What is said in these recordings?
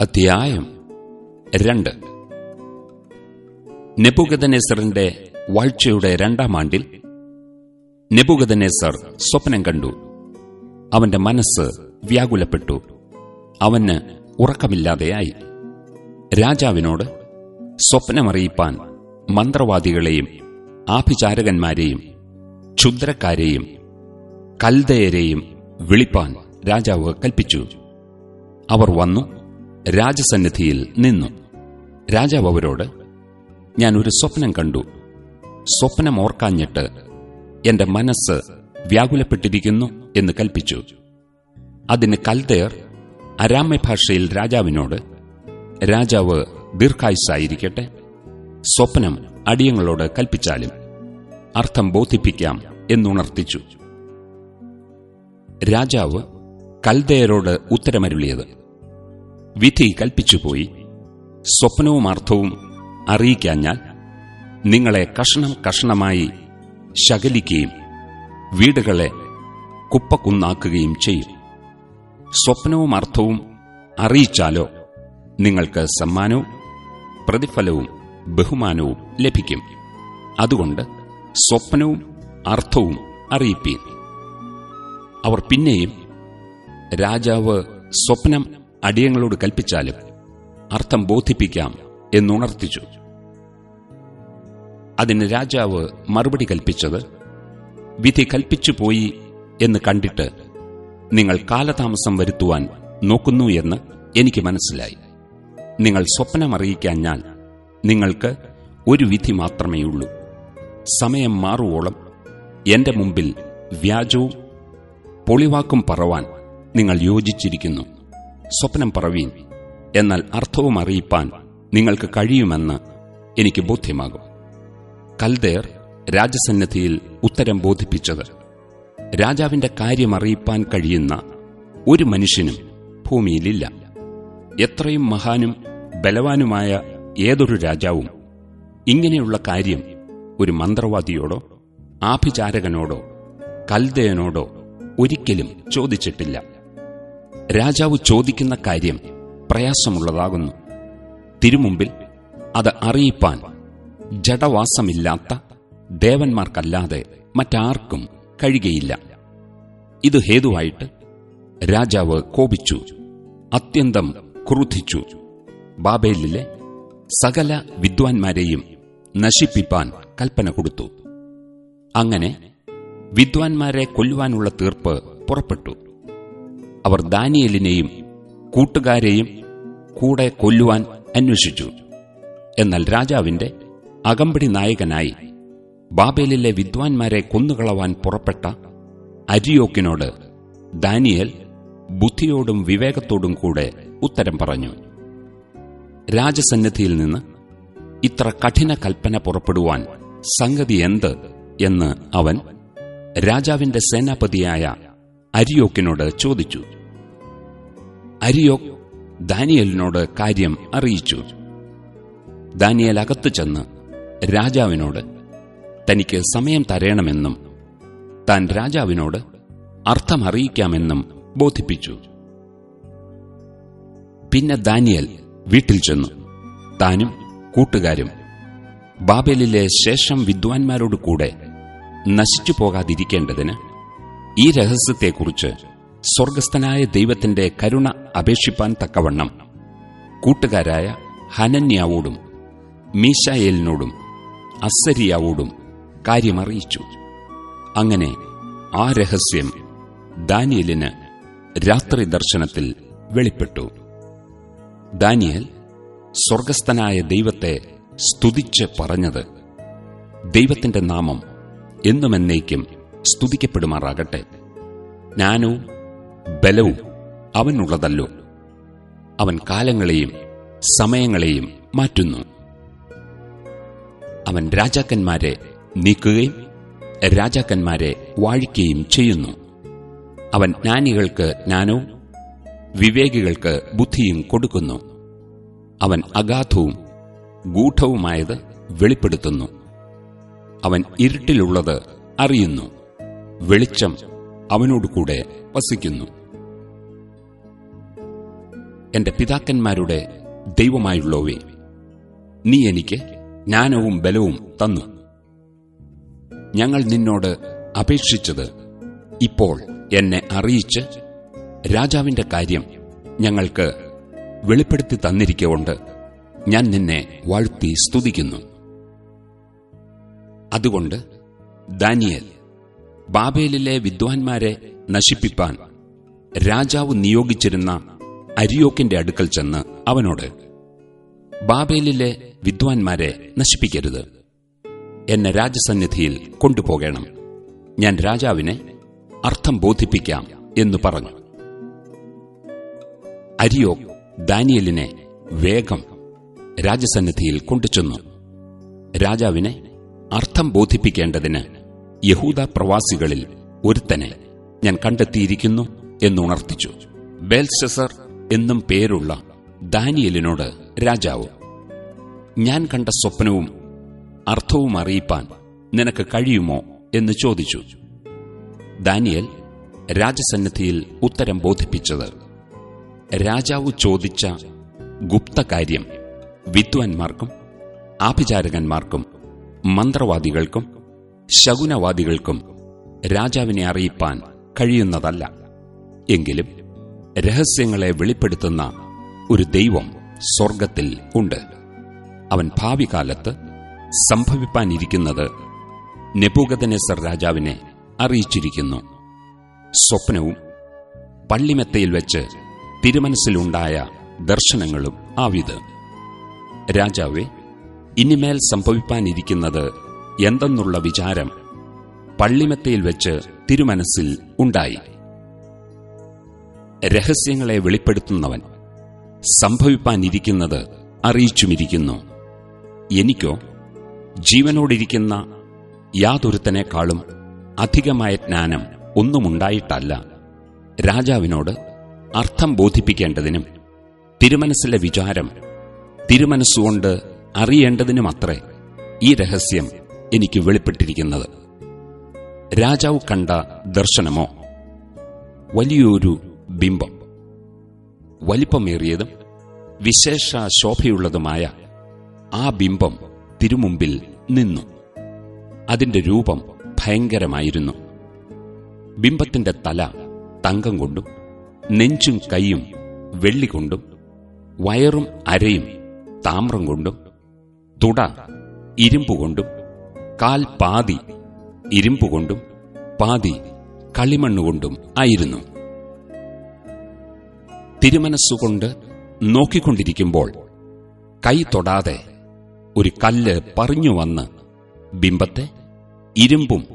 അധ്യായം രണ്ട്. നെപുഗതനേസറിന്റെ വാഴ്ചയുടെ രണ്ടാം ആണ്ടിൽ നെപുഗതനേസർ സ്വപ്നം കണ്ടു. അവന്റെ മനസ്സ് വ്യാകുലപ്പെട്ടു. അവന് ഉറക്കമില്ലാതെയായി. രാജാവിനോട് സ്വപ്നമറിയിപ്പാൻ മന്ത്രവാദികളെയും ആഭിചാരകന്മാരെയും ക്ഷുദ്രക്കാരെയും കൽദയരെയും വിളിപ്പാൻ രാജാവ് കൽപ്പിച്ചു. അവർ വന്നു രാജസന്നിധിയിൽ നിന്നു. രാജാവ് അവരോട് ഞാൻ ഒരു സ്വപ്നം കണ്ടു. സ്വപ്നം ഓർക്കാഞ്ഞിട്ട് എന്റെ മനസ്സ് വ്യാകുലപ്പെട്ടിരിക്കുന്നു എന്ന് കൽപ്പിച്ചു. അതിന് കൽദയർ അരാമ്യ ഭാഷയിൽ രാജാവിനോട് രാജാവ് ദീർഘായുസായിരിക്കട്ടെ സ്വപ്നം അടിയങ്ങളോട് കൽപ്പിച്ചാലും അർത്ഥം ബോധിപ്പിക്കാം എന്നുണർത്തിച്ചു രാജാവ് കൽദയരോട് ഉത്തരമരുളിയത് വിധി കൽപ്പിച്ചുപോയി. സ്വപ്നവും അർത്ഥവും അറിയിക്കാഞ്ഞാൽ നിങ്ങളെ കഷണം കഷണമായി ശകലിക്കുകയും വീടുകളെ കുപ്പക്കുന്നാക്കുകയും ചെയ്യും. സ്വപ്നവും അർത്ഥവും അറിയിച്ചാലോ നിങ്ങൾക്ക് സമ്മാനവും പ്രതിഫലവും ബഹുമാനവും ലഭിക്കും. അതുകൊണ്ട് സ്വപ്നവും അർത്ഥവും അറിയിപ്പീൻ. അവർ പിന്നെയും രാജാവ് സ്വപ്നം അടിയങ്ങളോട് കൽപ്പിച്ചാലും അർത്ഥം ബോധിപ്പിക്കാം എന്നുണർത്തിച്ചു. അതിന് രാജാവ് മറുപടി കൽപ്പിച്ചത് വിധി കൽപ്പിച്ചു പോയി എന്ന് കണ്ടിട്ട് നിങ്ങൾ കാലതാമസം വരുത്തുവാൻ നോക്കുന്നു എന്ന് എനിക്ക് മനസ്സിലായി. നിങ്ങൾ സ്വപ്നമറിയിക്കാഞ്ഞാൽ നിങ്ങൾക്ക് ഒരു വിധി മാത്രമേയുള്ളൂ സമയം മാറുവോളം എന്റെ മുമ്പിൽ വ്യാജവും പൊളിവാക്കും പറവാൻ നിങ്ങൾ യോജിച്ചിരിക്കുന്നു. സ്വപ്നം പറവീൻ. എന്നാൽ അർത്ഥവും അറിയിപ്പാൻ നിങ്ങൾക്ക് കഴിയുമെന്ന് എനിക്ക് ബോധ്യമാകും. കൽദേർ രാജസന്നിധിയിൽ ഉത്തരം ബോധിപ്പിച്ചത് രാജാവിന്റെ കാര്യം അറിയിപ്പാൻ കഴിയുന്ന ഒരു മനുഷ്യനും ഭൂമിയിലില്ല. എത്രയും മഹാനും ബലവാനുമായ ഏതൊരു രാജാവും ഇങ്ങനെയുള്ള കാര്യം ഒരു മന്ത്രവാദിയോടോ ആഭിചാരകനോടോ കൽദയനോടോ ഒരിക്കലും ചോദിച്ചിട്ടില്ല. രാജാവ് ചോദിക്കുന്ന കാര്യം പ്രയാസമുള്ളതാകുന്നു. തിരുമുമ്പിൽ അത് അറിയിപ്പാൻ ജഡവാസമില്ലാത്ത ദേവന്മാർക്കല്ലാതെ മറ്റാർക്കും കഴിയുകയില്ല. ഇത് ഹേതുവായിട്ട് രാജാവ് കോപിച്ചു അത്യന്തം ക്രുദ്ധിച്ചു ബാബേലിലെ സകല വിദ്വാൻമാരെയും നശിപ്പിപ്പാൻ കൽപ്പന കൊടുത്തു. അങ്ങനെ വിദ്വാൻമാരെ കൊല്ലുവാനുള്ള തീർപ്പ് പുറപ്പെട്ടു. അവർ ദാനിയലിനെയും കൂട്ടുകാരെയും കൂടെ കൊല്ലുവാൻ അന്വേഷിച്ചു. എന്നാൽ രാജാവിന്റെ അകമ്പടി നായകനായി ബാബേലിലെ വിദ്വാൻമാരെ കൊന്നുകളവാൻ പുറപ്പെട്ട അരിയോക്കിനോട് ദാനിയൽ ബുദ്ധിയോടും വിവേകത്തോടും കൂടെ ഉത്തരം പറഞ്ഞു. രാജസന്നിധിയിൽ നിന്ന് ഇത്ര കഠിന കൽപ്പന പുറപ്പെടുവാൻ സംഗതി എന്ത് എന്ന് അവൻ രാജാവിന്റെ സേനാപതിയായ അരിയോക്കിനോട് ചോദിച്ചു. അരിയോക്ക് ദാനിയലിനോട് കാര്യം അറിയിച്ചു. ദാനിയൽ അകത്തു ചെന്ന് രാജാവിനോട് തനിക്ക് സമയം തരണമെന്നും താൻ രാജാവിനോട് അർത്ഥമറിയിക്കാമെന്നും ബോധിപ്പിച്ചു. പിന്നെ ദാനിയൽ വീട്ടിൽ ചെന്നു. താനും കൂട്ടുകാരും ബാബേലിലെ ശേഷം വിദ്വാൻമാരോട് കൂടെ നശിച്ചു പോകാതിരിക്കേണ്ടതിന് ഈ രഹസ്യത്തെക്കുറിച്ച് സ്വർഗസ്ഥനായ ദൈവത്തിന്റെ കരുണ അപേക്ഷിപ്പാൻ തക്കവണ്ണം കൂട്ടുകാരായ ഹനന്യാവോടും മീശായേലിനോടും അസരിയാവോടും കാര്യമറിയിച്ചു. അങ്ങനെ ആ രഹസ്യം ദാനിയലിന് രാത്രി ദർശനത്തിൽ വെളിപ്പെട്ടു. ദാനിയൽ സ്വർഗസ്ഥനായ ദൈവത്തെ സ്തുതിച്ച് പറഞ്ഞത് ദൈവത്തിന്റെ നാമം എന്നുമെന്നേക്കും സ്തുതിക്കപ്പെടുമാറാകട്ടെ. ജ്ഞാനവും ബലവും അവനുള്ളതല്ലോ. അവൻ കാലങ്ങളെയും സമയങ്ങളെയും മാറ്റുന്നു. അവൻ രാജാക്കന്മാരെ നീക്കുകയും രാജാക്കന്മാരെ വാഴിക്കുകയും ചെയ്യുന്നു. അവൻ ജ്ഞാനികൾക്ക് ജ്ഞാനവും വിവേകികൾക്ക് ബുദ്ധിയും കൊടുക്കുന്നു. അവൻ അഗാധവും ഗൂഢവുമായത് വെളിപ്പെടുത്തുന്നു. അവൻ ഇരുട്ടിലുള്ളത് അറിയുന്നു. വെളിച്ചം അവനോടുകൂടെ വസിക്കുന്നു. എന്റെ പിതാക്കന്മാരുടെ ദൈവമായുള്ളവേ നീ എനിക്ക് ജ്ഞാനവും ബലവും തന്നു. ഞങ്ങൾ നിന്നോട് അപേക്ഷിച്ചത് ഇപ്പോൾ എന്നെ അറിയിച്ച് രാജാവിന്റെ കാര്യം ഞങ്ങൾക്ക് വെളിപ്പെടുത്തി തന്നിരിക്കൊണ്ട് ഞാൻ നിന്നെ വാഴ്ത്തി സ്തുതിക്കുന്നു. അതുകൊണ്ട് ദാനിയൽ ബാബേലിലെ വിദ്വാൻമാരെ നശിപ്പിപ്പാൻ രാജാവ് നിയോഗിച്ചിരുന്ന അരിയോക്കിന്റെ അടുക്കൽ ചെന്ന് അവനോട് ബാബേലിലെ വിദ്വാൻമാരെ നശിപ്പിക്കരുത്. എന്നെ രാജസന്നിധിയിൽ കൊണ്ടുപോകണം. ഞാൻ രാജാവിനെ അർത്ഥം ബോധിപ്പിക്കാം എന്നു പറഞ്ഞു. അരിയോക് ദാനിയലിനെ വേഗം രാജസന്നിധിയിൽ കൊണ്ടുചെന്നു. രാജാവിനെ അർത്ഥം ബോധിപ്പിക്കേണ്ടതിന് യഹൂദ പ്രവാസികളിൽ ഒരുത്തനെ ഞാൻ കണ്ടെത്തിയിരിക്കുന്നു എന്നുണർത്തിച്ചു. ബേൽസെസർ എന്നും പേരുള്ള ദാനിയലിനോട് രാജാവ് ഞാൻ കണ്ട സ്വപ്നവും അർത്ഥവും അറിയിപ്പാൻ നിനക്ക് കഴിയുമോ? എന്ന് ചോദിച്ചു. ദാനിയൽ രാജസന്നിധിയിൽ ഉത്തരം ബോധിപ്പിച്ചത് രാജാവ് ചോദിച്ച ഗുപ്തകാര്യം വിദ്വാൻമാർക്കും ആഭിചാരകന്മാർക്കും മന്ത്രവാദികൾക്കും ശകുനവാദികൾക്കും രാജാവിനെ അറിയിപ്പാൻ കഴിയുന്നതല്ല. എങ്കിലും രഹസ്യങ്ങളെ വെളിപ്പെടുത്തുന്ന ഒരു ദൈവം സ്വർഗത്തിൽ ഉണ്ട്. അവൻ ഭാവി കാലത്ത് സംഭവിപ്പാനിരിക്കുന്നത് നെബൂഗദനെസർ രാജാവിനെ അറിയിച്ചിരിക്കുന്നു. സ്വപ്നവും പള്ളിമെത്തയിൽ വെച്ച് തിരുമനസ്സിലുണ്ടായ ദർശനങ്ങളും ആവിത്. രാജാവെ ഇനിമേൽ സംഭവിപ്പാനിരിക്കുന്നത് എന്തെന്നുള്ള വിചാരം പള്ളിമെത്തയിൽ വെച്ച് തിരുമനസ്സിൽ ഉണ്ടായി. രഹസ്യങ്ങളെ വെളിപ്പെടുത്തുന്നവൻ സംഭവിപ്പാനിരിക്കുന്നത് അറിയിച്ചുമിരിക്കുന്നു. എനിക്കോ ജീവനോടിരിക്കുന്ന യാതൊരുത്തനേക്കാളും അധികമായ ജ്ഞാനം ഒന്നുമുണ്ടായിട്ടല്ല. രാജാവിനോട് അർത്ഥം ബോധിപ്പിക്കേണ്ടതിനും തിരുമനസ്സിലെ വിചാരം തിരുമനസ്സുകൊണ്ട് അറിയേണ്ടതിനുമത്രേ ഈ രഹസ്യം എനിക്ക് വെളിപ്പെട്ടിരിക്കുന്നത്. രാജാവ് കണ്ട ദർശനമോ? വലിയൊരു ബിംബം. വലിപ്പമേറിയതും വിശേഷ ശോഭയുള്ളതുമായ ആ ബിംബം തിരുമുമ്പിൽ നിന്നു. അതിന്റെ രൂപം ഭയങ്കരമായിരുന്നു. ബിംബത്തിന്റെ തല തങ്കം കൊണ്ടും നെഞ്ചും കൈയും വെള്ളികൊണ്ടും വയറും അരയും താമ്രം കൊണ്ടും തുട ഇരുമ്പുകൊണ്ടും കാൽ പാതി ഇരുമ്പുകൊണ്ടും പാതി കളിമണ്ണുകൊണ്ടും ആയിരുന്നു. തിരുമനസ്സുകൊണ്ട് നോക്കിക്കൊണ്ടിരിക്കുമ്പോൾ കൈ തൊടാതെ ഒരു കല്ല് പറഞ്ഞു വന്ന് ബിംബത്തെ ഇരുമ്പും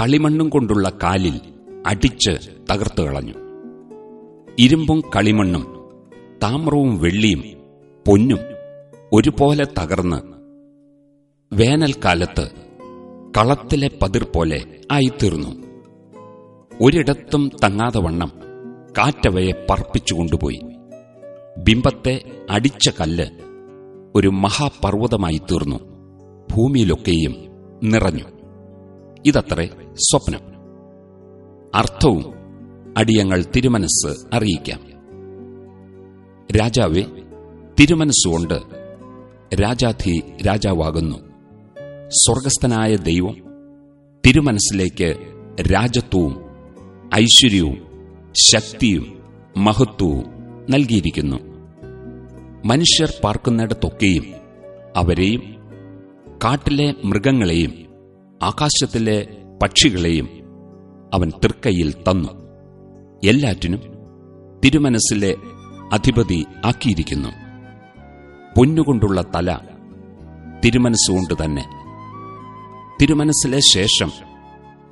കളിമണ്ണും കൊണ്ടുള്ള കാലിൽ അടിച്ച് തകർത്തു കളഞ്ഞു. ഇരുമ്പും കളിമണ്ണും താമ്രവും വെള്ളിയും പൊന്നും ഒരുപോലെ തകർന്ന് വേനൽക്കാലത്ത് കളത്തിലെ പതിർ പോലെ ആയിത്തീർന്നു. ഒരിടത്തും തങ്ങാതെ വണ്ണം കാറ്റവയെ പറപ്പിച്ചുകൊണ്ടുപോയി ബിംബത്തെ അടിച്ച കല്ല് ഒരു മഹാപർവതമായി തീർന്നു ഭൂമിയിലൊക്കെയും നിറഞ്ഞു. ഇതത്രേ സ്വപ്നം. അർത്ഥവും അടിയങ്ങൾ തിരുമനസ് അറിയിക്കാം. രാജാവെ തിരുമനസ്സുകൊണ്ട് രാജാധി രാജാവാകുന്നു. സ്വർഗസ്ഥനായ ദൈവം തിരുമനസ്സിലേക്ക് രാജത്വവും ഐശ്വര്യവും ശക്തിയും മഹത്വവും നൽകിയിരിക്കുന്നു. മനുഷ്യർ പാർക്കുന്നിടത്തൊക്കെയും അവരെയും കാട്ടിലെ മൃഗങ്ങളെയും ആകാശത്തിലെ പക്ഷികളെയും അവൻ തൃക്കൈയിൽ തന്നു. എല്ലാറ്റിനും തിരുമനസ്സിലെ അധിപതി ആക്കിയിരിക്കുന്നു. പൊന്നുകൊണ്ടുള്ള തല തിരുമനസ്സുകൊണ്ട് തന്നെ. തിരുമനസ്സിലെ ശേഷം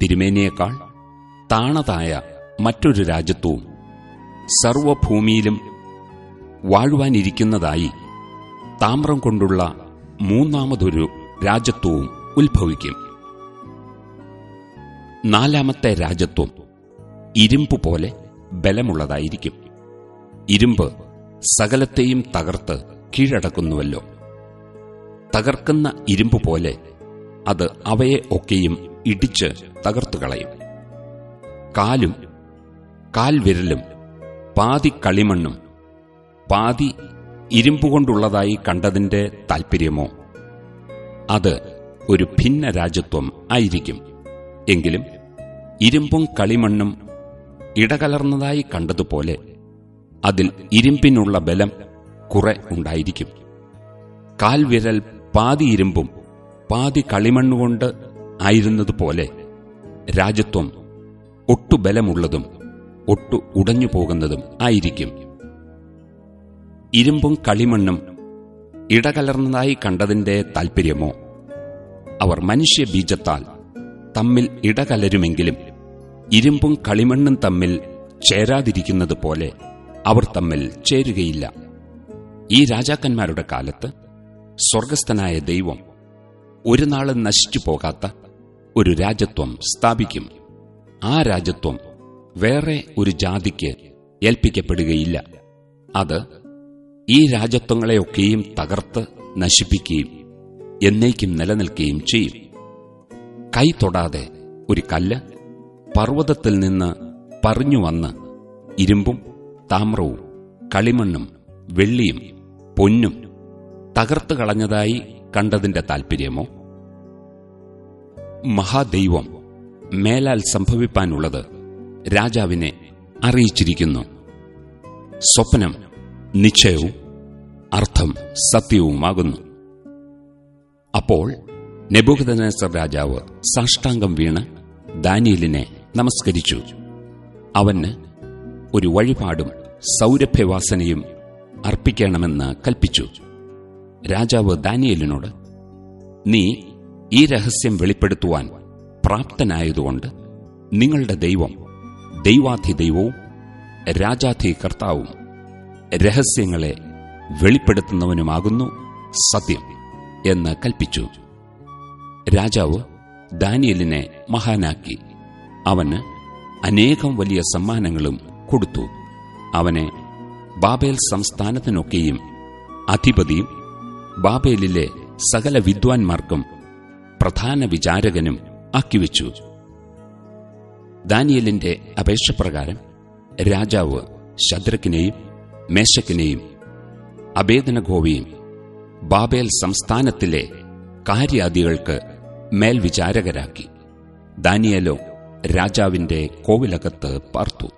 തിരുമേനിയേക്കാൾ താണതായ മറ്റൊരു രാജ്യത്വവും സർവഭൂമിയിലും വാഴുവാനിരിക്കുന്നതായി താമ്രം കൊണ്ടുള്ള മൂന്നാമതൊരു രാജ്യത്വവും ഉത്ഭവിക്കും. നാലാമത്തെ രാജ്യത്വം ഇരുമ്പ് പോലെ ബലമുള്ളതായിരിക്കും. ഇരുമ്പ് സകലത്തെയും തകർത്ത് കീഴടക്കുന്നുവല്ലോ. തകർക്കുന്ന ഇരുമ്പ് പോലെ അത് അവയെ ഒക്കെയും ഇടിച്ച് തകർത്തുകളയും. കാലും കാൽവിരലും പാതി കളിമണ്ണും പാതി ഇരുമ്പുകൊണ്ടുള്ളതായി കണ്ടതിന്റെ താൽപ്പര്യമോ അത് ഒരു ഭിന്ന രാജ്യത്വം ആയിരിക്കും. എങ്കിലും ഇരുമ്പും കളിമണ്ണും ഇടകലർന്നതായി കണ്ടതുപോലെ അതിൽ ഇരുമ്പിനുള്ള ബലം കുറെ ഉണ്ടായിരിക്കും. കാൽവിരൽ പാതി ഇരുമ്പും പാതി കളിമണ്ണുകൊണ്ട് ആയിരുന്നതുപോലെ രാജ്യത്വം ഒട്ടു ബലമുള്ളതും ഒട്ടു ഉടഞ്ഞു പോകുന്നതും ആയിരിക്കും. ഇരുമ്പും കളിമണ്ണും ഇടകലർന്നതായി കണ്ടതിന്റെ താൽപ്പര്യമോ അവർ മനുഷ്യബീജത്താൽ തമ്മിൽ ഇടകലരുമെങ്കിലും ഇരുമ്പും കളിമണ്ണും തമ്മിൽ ചേരാതിരിക്കുന്നത് പോലെ അവർ തമ്മിൽ ചേരുകയില്ല. ഈ രാജാക്കന്മാരുടെ കാലത്ത് സ്വർഗസ്ഥനായ ദൈവം ഒരു നാളും നശിച്ചു പോകാത്ത ഒരു രാജ്യത്വം സ്ഥാപിക്കും. ആ രാജ്യത്വം വേറെ ഒരു ജാതിക്ക് ഏൽപ്പിക്കപ്പെടുകയില്ല. അത് ഈ രാജ്യത്വങ്ങളെയൊക്കെയും തകർത്ത് നശിപ്പിക്കുകയും എന്നേക്കും നിലനിൽക്കുകയും ചെയ്യും. കൈ തൊടാതെ ഒരു കല്ല് പർവതത്തിൽ നിന്ന് പറഞ്ഞു വന്ന് ഇരുമ്പും താമ്രവും കളിമണ്ണും വെള്ളിയും പൊന്നും തകർത്ത് കളഞ്ഞതായി കണ്ടതിന്റെ താൽപ്പര്യമോ മഹാദൈവം മേലാൽ സംഭവിപ്പാനുള്ളത് രാജാവിനെ അറിയിച്ചിരിക്കുന്നു. സ്വപ്നം നിശ്ചയവും അർത്ഥം സത്യവുമാകുന്നു. അപ്പോൾ നെബുഗതനേസർ രാജാവ് സാഷ്ടാംഗം വീണ് ദാനിയലിനെ നമസ്കരിച്ചു. അവന് ഒരു വഴിപാടും സൗരഭ്യവാസനയും അർപ്പിക്കണമെന്ന് കൽപ്പിച്ചു. രാജാവ് ദാനിയലിനോട് നീ ഈ രഹസ്യം വെളിപ്പെടുത്തുവാൻ പ്രാപ്തനായതുകൊണ്ട് നിങ്ങളുടെ ദൈവം ദൈവാധി ദൈവവും രാജാധി കർത്താവും രഹസ്യങ്ങളെ വെളിപ്പെടുത്തുന്നവനുമാകുന്നു സത്യം എന്ന് കൽപ്പിച്ചു. രാജാവ് ദാനിയലിനെ മഹാനാക്കി. അവന് അനേകം വലിയ സമ്മാനങ്ങളും കൊടുത്തു. അവനെ ബാബേൽ സംസ്ഥാനത്തിനൊക്കെയും അധിപതിയും ബാബേലിലെ സകല വിദ്വാൻമാർക്കും പ്രധാന വിചാരകനും ആക്കിവെച്ചു. ദാനിയലിന്റെ അപേക്ഷപ്രകാരം രാജാവ് ശദ്രക്കിനെയും മേശക്കിനെയും അഭേദനഗോവിയും ബാബേൽ സംസ്ഥാനത്തിലെ കാര്യാദികൾക്ക് മേൽവിചാരകരാക്കി. ദാനിയലോ രാജാവിന്റെ കോവിലകത്ത് പാർത്തു.